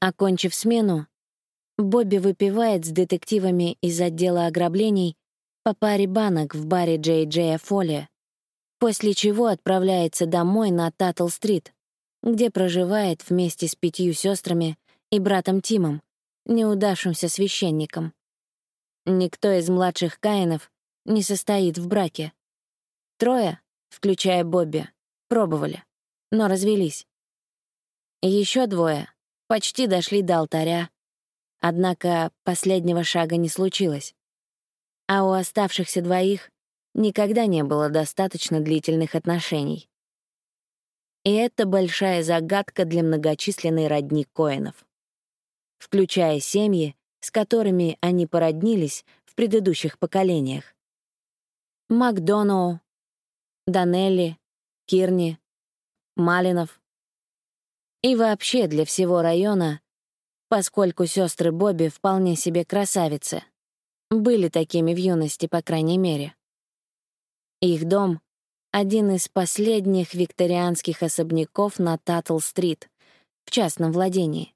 Окончив смену, Бобби выпивает с детективами из отдела ограблений по паре банок в баре Джей Джея Фолли, после чего отправляется домой на Таттл-стрит, где проживает вместе с пятью сестрами и братом Тимом, неудавшимся священником. Никто из младших Каинов не состоит в браке. Трое, включая Бобби, пробовали, но развелись. Еще двое почти дошли до алтаря, однако последнего шага не случилось. А у оставшихся двоих никогда не было достаточно длительных отношений. И это большая загадка для многочисленной родни Коинов, включая семьи, с которыми они породнились в предыдущих поколениях. Макдоноу, Данелли, Кирни, Малинов. И вообще для всего района, поскольку сестры Бобби вполне себе красавицы. Были такими в юности, по крайней мере. Их дом — один из последних викторианских особняков на Таттл-стрит в частном владении.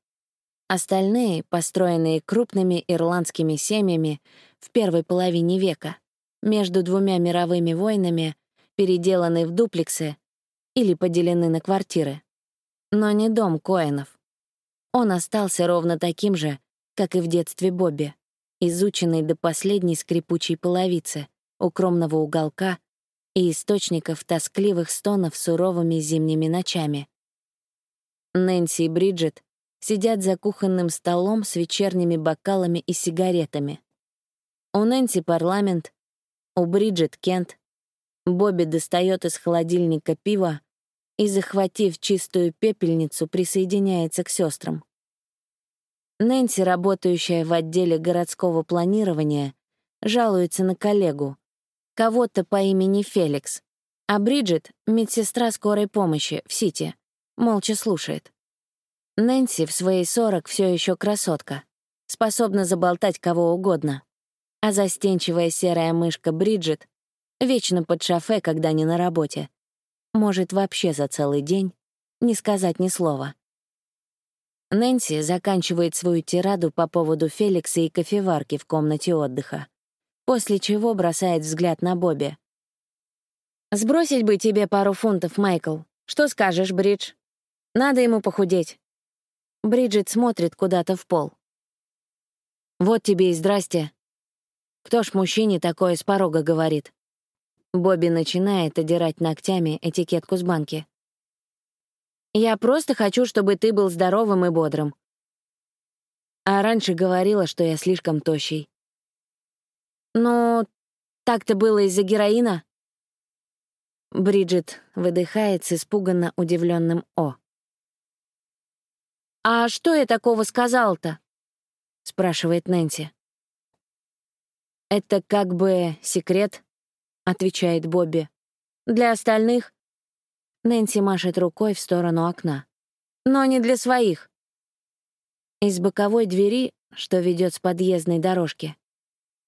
Остальные, построенные крупными ирландскими семьями в первой половине века, между двумя мировыми войнами, переделаны в дуплексы или поделены на квартиры. Но не дом Коэнов. Он остался ровно таким же, как и в детстве Бобби, изученный до последней скрипучей половицы, укромного уголка и источников тоскливых стонов суровыми зимними ночами. Нэнси и Бриджит сидят за кухонным столом с вечерними бокалами и сигаретами. У Нэнси парламент, у Бриджит Кент. Бобби достает из холодильника пиво и, захватив чистую пепельницу, присоединяется к сестрам. Нэнси, работающая в отделе городского планирования, жалуется на коллегу, кого-то по имени Феликс, а Бриджит — медсестра скорой помощи в Сити, молча слушает. Нэнси в свои сорок все еще красотка, способна заболтать кого угодно. А застенчивая серая мышка Бриджит вечно под шофе, когда не на работе. Может вообще за целый день не сказать ни слова. Нэнси заканчивает свою тираду по поводу Феликса и кофеварки в комнате отдыха, после чего бросает взгляд на Бобби. «Сбросить бы тебе пару фунтов, Майкл. Что скажешь, Бридж? Надо ему похудеть». Бриджит смотрит куда-то в пол. «Вот тебе и здрасте. Кто ж мужчине такое с порога говорит?» Бобби начинает одирать ногтями этикетку с банки. «Я просто хочу, чтобы ты был здоровым и бодрым». А раньше говорила, что я слишком тощий. «Ну, так-то было из-за героина?» Бриджит выдыхает с испуганно удивленным «О». «А что я такого сказал-то?» — спрашивает Нэнси. «Это как бы секрет», — отвечает Бобби. «Для остальных...» Нэнси машет рукой в сторону окна. «Но не для своих». Из боковой двери, что ведет с подъездной дорожки,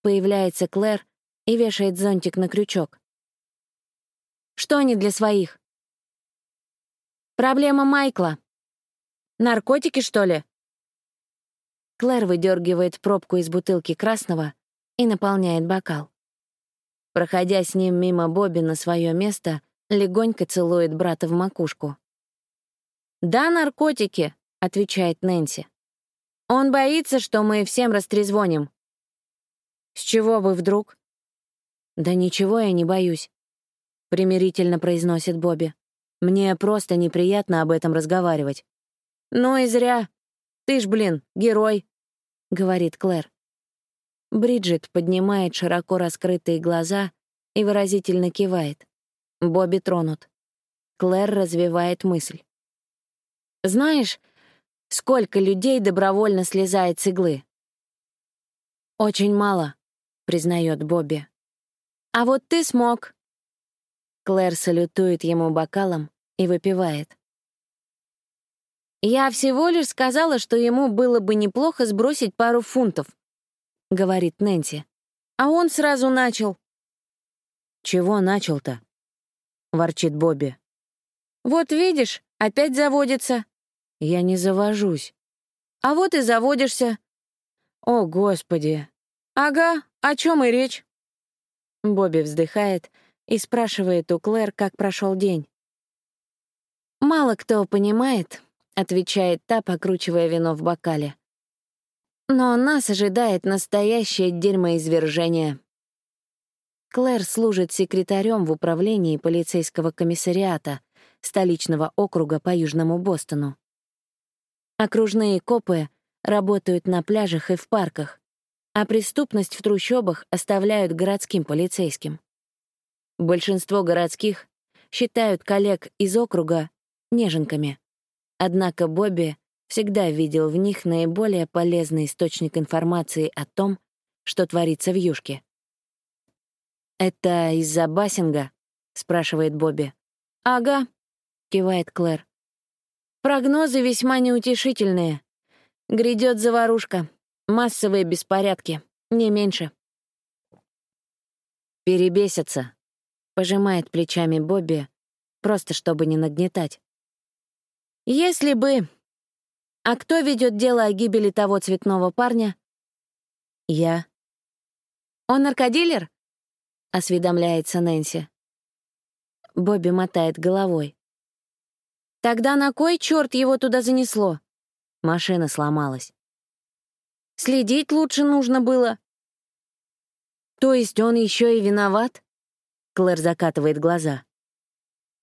появляется Клэр и вешает зонтик на крючок. «Что не для своих?» «Проблема Майкла», Наркотики, что ли?» Клэр выдергивает пробку из бутылки красного и наполняет бокал. Проходя с ним мимо Бобби на свое место, легонько целует брата в макушку. «Да, наркотики», — отвечает Нэнси. «Он боится, что мы всем растрезвоним». «С чего бы вдруг?» «Да ничего я не боюсь», — примирительно произносит Бобби. «Мне просто неприятно об этом разговаривать. «Ну и зря. Ты ж, блин, герой», — говорит Клэр. Бриджит поднимает широко раскрытые глаза и выразительно кивает. Бобби тронут. Клэр развивает мысль. «Знаешь, сколько людей добровольно слезает с иглы?» «Очень мало», — признает Бобби. «А вот ты смог». Клэр салютует ему бокалом и выпивает. «Я всего лишь сказала, что ему было бы неплохо сбросить пару фунтов», — говорит Нэнси. А он сразу начал. «Чего начал-то?» — ворчит Бобби. «Вот видишь, опять заводится». «Я не завожусь». А вот и заводишься. О, Господи. Ага, о чем и речь? Бобби вздыхает и спрашивает у Клэр, как прошел день. «Мало кто понимает», — отвечает та, покручивая вино в бокале. «Но нас ожидает настоящее дерьмоизвержение». Клэр служит секретарем в управлении полицейского комиссариата столичного округа по Южному Бостону. Окружные копы работают на пляжах и в парках, а преступность в трущобах оставляют городским полицейским. Большинство городских считают коллег из округа неженками. Однако Бобби всегда видел в них наиболее полезный источник информации о том, что творится в Юшке. «Это из-за бассинга?» — спрашивает Бобби. «Ага», — кивает Клэр. «Прогнозы весьма неутешительные. Грядет заварушка, массовые беспорядки, не меньше». «Перебесятся», — пожимает плечами Бобби, просто чтобы не нагнетать. Если бы... А кто ведет дело о гибели того цветного парня? Я. Он наркодилер? Осведомляется Нэнси. Бобби мотает головой. Тогда на кой черт его туда занесло? Машина сломалась. Следить лучше нужно было. То есть он еще и виноват? Клэр закатывает глаза.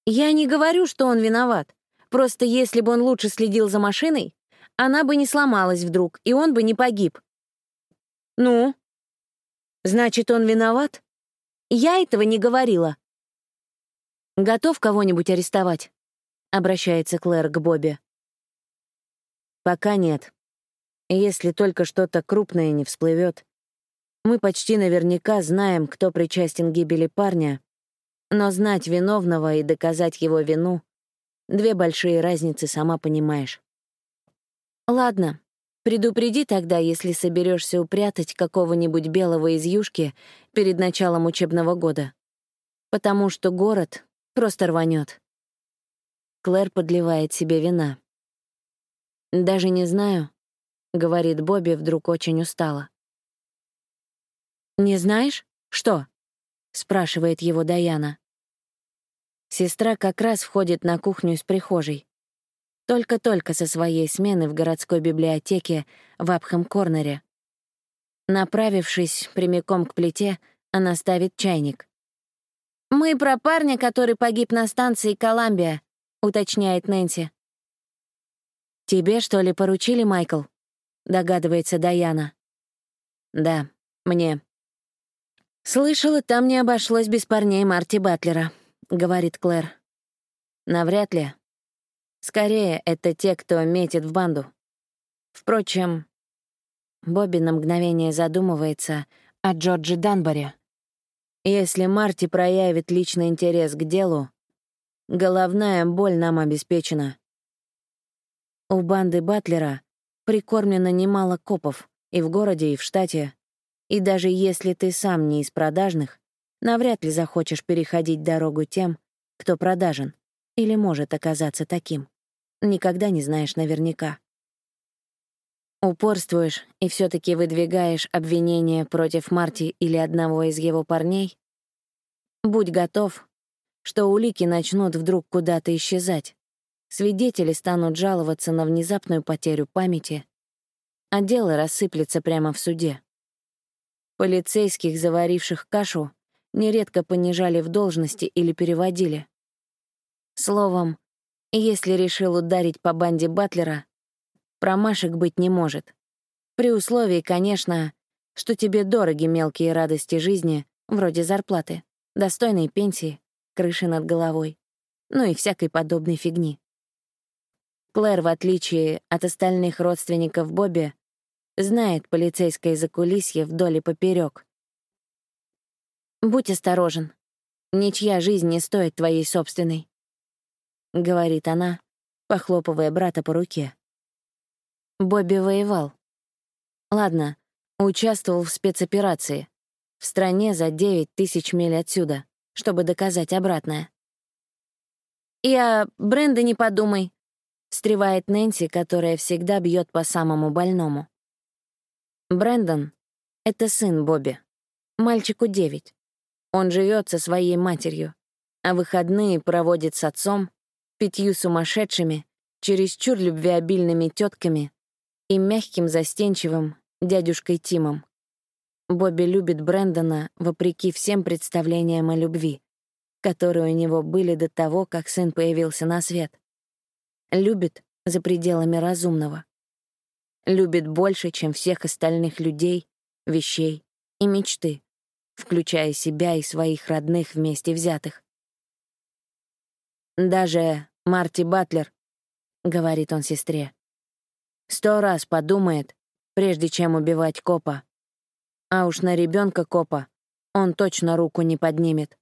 Я не говорю, что он виноват. Просто если бы он лучше следил за машиной, она бы не сломалась вдруг, и он бы не погиб. Ну? Значит, он виноват? Я этого не говорила. Готов кого-нибудь арестовать? Обращается Клэр к Бобби. Пока нет. Если только что-то крупное не всплывет. Мы почти наверняка знаем, кто причастен к гибели парня, но знать виновного и доказать его вину Две большие разницы, сама понимаешь. Ладно, предупреди тогда, если соберешься упрятать какого-нибудь белого из юшки перед началом учебного года. Потому что город просто рванет. Клэр подливает себе вина. «Даже не знаю», — говорит Бобби вдруг очень устала. «Не знаешь? Что?» — спрашивает его Даяна. Сестра как раз входит на кухню из прихожей. Только-только со своей смены в городской библиотеке в Апхэм-Корнере. Направившись прямиком к плите, она ставит чайник. «Мы про парня, который погиб на станции Коламбия», — уточняет Нэнси. «Тебе, что ли, поручили, Майкл?» — догадывается Даяна. «Да, мне». Слышала, там не обошлось без парней Марти Батлера. — говорит Клэр. «Навряд ли. Скорее, это те, кто метит в банду. Впрочем, Бобби на мгновение задумывается о Джорджи Данборе. Если Марти проявит личный интерес к делу, головная боль нам обеспечена. У банды Батлера прикормлено немало копов и в городе, и в штате, и даже если ты сам не из продажных, навряд ли захочешь переходить дорогу тем, кто продажен или может оказаться таким. Никогда не знаешь наверняка. Упорствуешь и все таки выдвигаешь обвинение против Марти или одного из его парней? Будь готов, что улики начнут вдруг куда-то исчезать. Свидетели станут жаловаться на внезапную потерю памяти, а дело рассыплется прямо в суде. Полицейских, заваривших кашу, нередко понижали в должности или переводили. Словом, если решил ударить по банде Батлера, промашек быть не может. При условии, конечно, что тебе дороги мелкие радости жизни, вроде зарплаты, достойной пенсии, крыши над головой, ну и всякой подобной фигни. Клэр, в отличие от остальных родственников Бобби, знает полицейское закулисье вдоль и поперек «Будь осторожен. Ничья жизнь не стоит твоей собственной», — говорит она, похлопывая брата по руке. Бобби воевал. Ладно, участвовал в спецоперации. В стране за девять тысяч миль отсюда, чтобы доказать обратное. «И о бренде не подумай», встревает Нэнси, которая всегда бьет по самому больному. Брэндон — это сын Бобби. Мальчику девять. Он живет со своей матерью, а выходные проводит с отцом, пятью сумасшедшими, чересчур любвеобильными тетками и мягким застенчивым дядюшкой Тимом. Бобби любит Брэндона вопреки всем представлениям о любви, которые у него были до того, как сын появился на свет. Любит за пределами разумного. Любит больше, чем всех остальных людей, вещей и мечты, включая себя и своих родных вместе взятых. Даже Марти Батлер, — говорит он сестре, — сто раз подумает, прежде чем убивать копа. А уж на ребенка копа он точно руку не поднимет.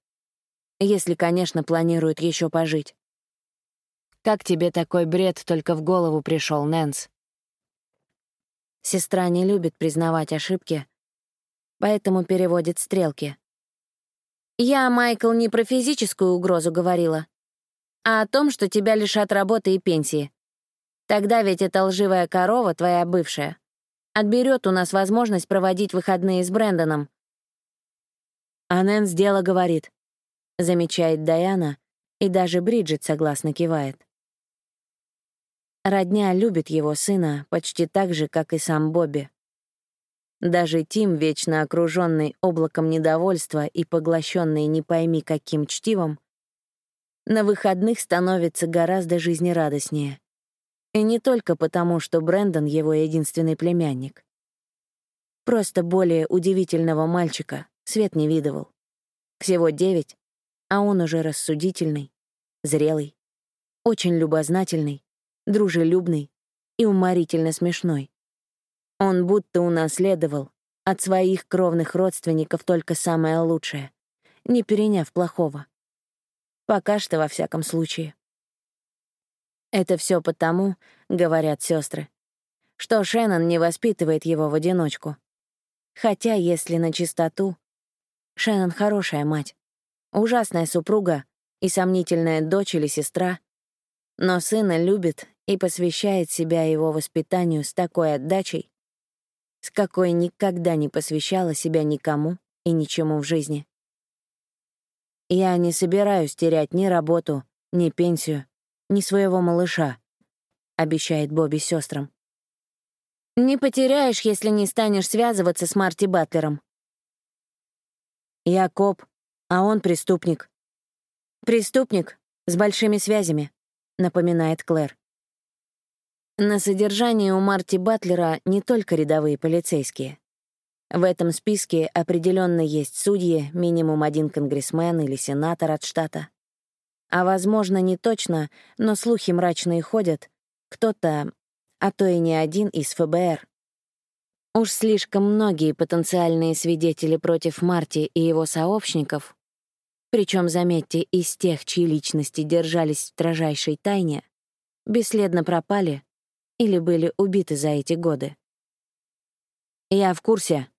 Если, конечно, планирует еще пожить. Как тебе такой бред только в голову пришел, Нэнс? Сестра не любит признавать ошибки, поэтому переводит стрелки. «Я, Майкл, не про физическую угрозу говорила, а о том, что тебя лишат работы и пенсии. Тогда ведь эта лживая корова, твоя бывшая, отберет у нас возможность проводить выходные с Брэндоном». А дело говорит, замечает Даяна, и даже Бриджит согласно кивает. Родня любит его сына почти так же, как и сам Бобби. Даже Тим, вечно окруженный облаком недовольства и поглощенный не пойми каким чтивом, на выходных становится гораздо жизнерадостнее. И не только потому, что Брэндон — его единственный племянник. Просто более удивительного мальчика Свет не видывал. Всего девять, а он уже рассудительный, зрелый, очень любознательный, дружелюбный и уморительно смешной. Он будто унаследовал от своих кровных родственников только самое лучшее, не переняв плохого. Пока что, во всяком случае. Это все потому, говорят сестры, что Шеннон не воспитывает его в одиночку. Хотя, если на чистоту, Шеннон хорошая мать, ужасная супруга и сомнительная дочь или сестра, но сына любит и посвящает себя его воспитанию с такой отдачей, с какой никогда не посвящала себя никому и ничему в жизни. Я не собираюсь терять ни работу, ни пенсию, ни своего малыша, обещает Бобби сестрам. Не потеряешь, если не станешь связываться с Марти Батлером. Я коп, а он преступник. Преступник с большими связями, напоминает Клэр. На содержании у Марти Батлера не только рядовые полицейские. В этом списке определенно есть судьи, минимум один конгрессмен или сенатор от штата. А, возможно, не точно, но слухи мрачные ходят. Кто-то, а то и не один из ФБР. Уж слишком многие потенциальные свидетели против Марти и его сообщников, причем, заметьте, из тех, чьи личности держались в строжайшей тайне, бесследно пропали или были убиты за эти годы. «Я в курсе», —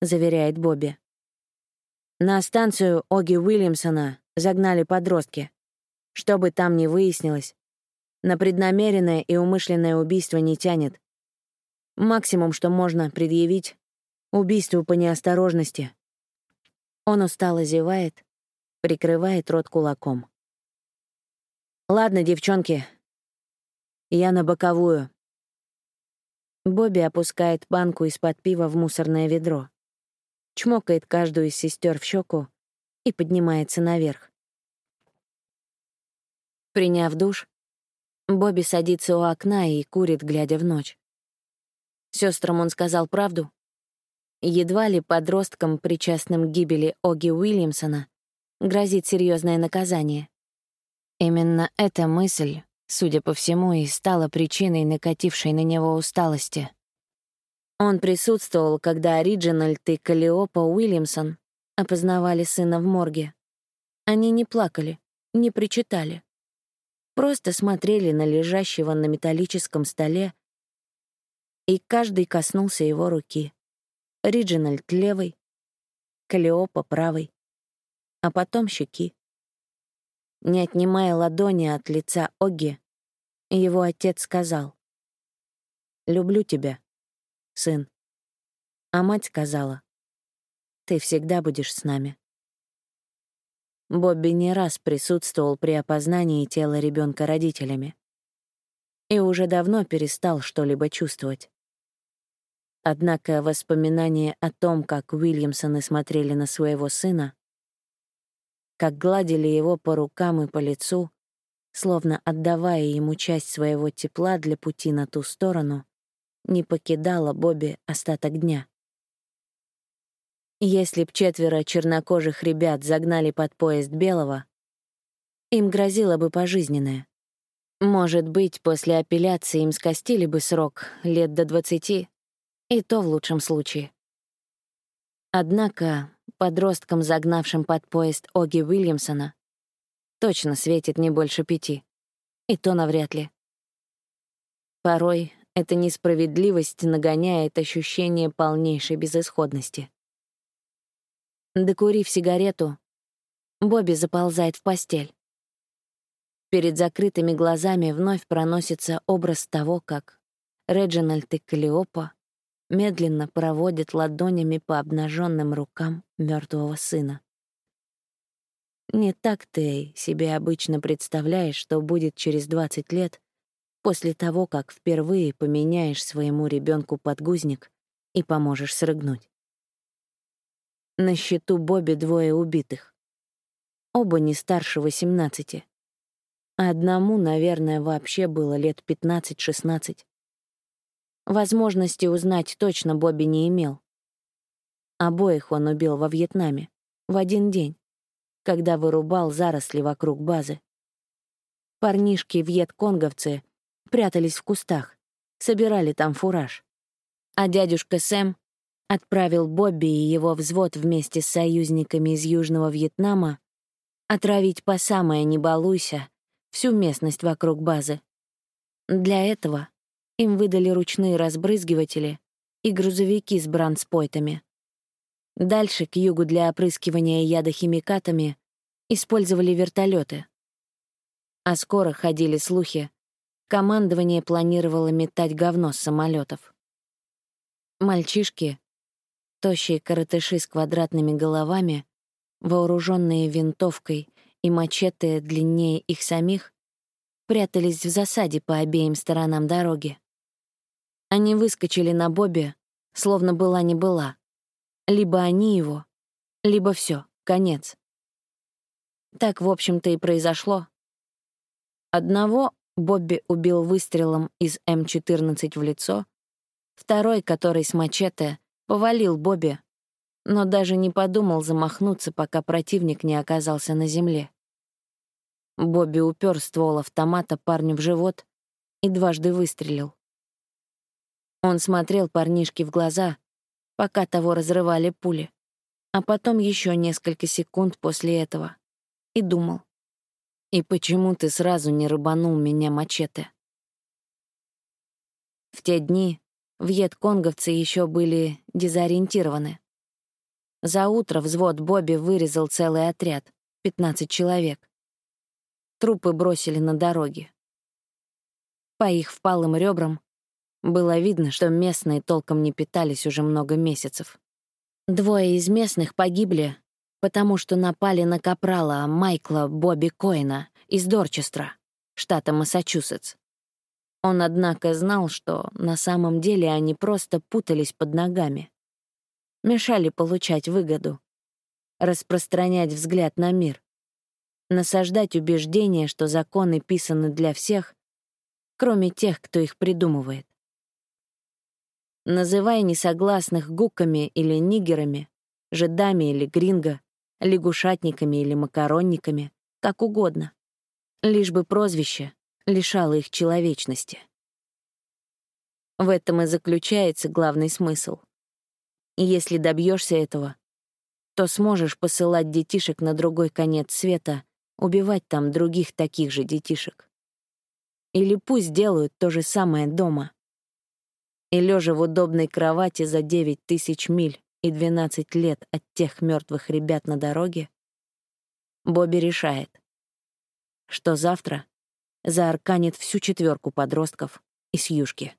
заверяет Бобби. На станцию Оги Уильямсона загнали подростки. Что бы там ни выяснилось, на преднамеренное и умышленное убийство не тянет. Максимум, что можно предъявить — убийство по неосторожности. Он устало зевает, прикрывает рот кулаком. «Ладно, девчонки, я на боковую». Бобби опускает банку из-под пива в мусорное ведро, чмокает каждую из сестер в щеку и поднимается наверх. Приняв душ, Бобби садится у окна и курит, глядя в ночь. Сестрам он сказал правду. Едва ли подросткам, причастным к гибели Оги Уильямсона, грозит серьезное наказание. Именно эта мысль, судя по всему, и стала причиной накатившей на него усталости. Он присутствовал, когда Ориджинальд и Калиопа Уильямсон опознавали сына в морге. Они не плакали, не причитали. Просто смотрели на лежащего на металлическом столе, и каждый коснулся его руки. Риджинальд левой, Калиопа правой, а потом щеки. Не отнимая ладони от лица Оги, Его отец сказал, «Люблю тебя, сын». А мать сказала, «Ты всегда будешь с нами». Бобби не раз присутствовал при опознании тела ребенка родителями и уже давно перестал что-либо чувствовать. Однако воспоминания о том, как Уильямсоны смотрели на своего сына, как гладили его по рукам и по лицу, словно отдавая ему часть своего тепла для пути на ту сторону, не покидала Бобби остаток дня. Если б четверо чернокожих ребят загнали под поезд белого, им грозило бы пожизненное. Может быть, после апелляции им скостили бы срок лет до двадцати, и то в лучшем случае. Однако подросткам, загнавшим под поезд Оги Уильямсона, точно светит не больше пяти. И то навряд ли. Порой эта несправедливость нагоняет ощущение полнейшей безысходности. Докурив сигарету, Бобби заползает в постель. Перед закрытыми глазами вновь проносится образ того, как Реджинальд и Калиопа медленно проводят ладонями по обнаженным рукам мертвого сына. Не так ты себе обычно представляешь, что будет через 20 лет после того, как впервые поменяешь своему ребенку подгузник и поможешь срыгнуть. На счету Бобби двое убитых. Оба не старше 18. Одному, наверное, вообще было лет 15-16. Возможности узнать точно Бобби не имел. Обоих он убил во Вьетнаме, в один день, когда вырубал заросли вокруг базы. Парнишки-вьетконговцы прятались в кустах, собирали там фураж. А дядюшка Сэм отправил Бобби и его взвод вместе с союзниками из Южного Вьетнама отравить по самое «не балуйся» всю местность вокруг базы. Для этого им выдали ручные разбрызгиватели и грузовики с бранспойтами. Дальше, к югу для опрыскивания ядохимикатами, использовали вертолеты. А скоро ходили слухи, командование планировало метать говно с самолетов. Мальчишки, Тощие коротыши с квадратными головами, вооруженные винтовкой и мачете длиннее их самих, прятались в засаде по обеим сторонам дороги. Они выскочили на Бобби, словно была не была. Либо они его, либо все, конец. Так, в общем-то, и произошло. Одного Бобби убил выстрелом из М-14 в лицо, второй, который с мачете, Повалил Бобби, но даже не подумал замахнуться, пока противник не оказался на земле. Бобби упер ствол автомата парню в живот и дважды выстрелил. Он смотрел парнишке в глаза, пока того разрывали пули, а потом еще несколько секунд после этого, и думал. «И почему ты сразу не рыбанул меня мачете?» В те дни Вьетконговцы еще были дезориентированы. За утро взвод Бобби вырезал целый отряд, 15 человек. Трупы бросили на дороге. По их впалым ребрам было видно, что местные толком не питались уже много месяцев. Двое из местных погибли, потому что напали на капрала Майкла Бобби Коина из Дорчестра, штата Массачусетс. Он, однако, знал, что на самом деле они просто путались под ногами. Мешали получать выгоду, распространять взгляд на мир, насаждать убеждение, что законы писаны для всех, кроме тех, кто их придумывает. Называй несогласных гуками или нигерами, жидами или гринго, лягушатниками или макаронниками, как угодно. Лишь бы прозвище лишала их человечности. В этом и заключается главный смысл. Если добьешься этого, то сможешь посылать детишек на другой конец света, убивать там других таких же детишек. Или пусть делают то же самое дома. И лежа в удобной кровати за 9 тысяч миль и 12 лет от тех мертвых ребят на дороге, Бобби решает, что завтра заарканит всю четверку подростков из юшки.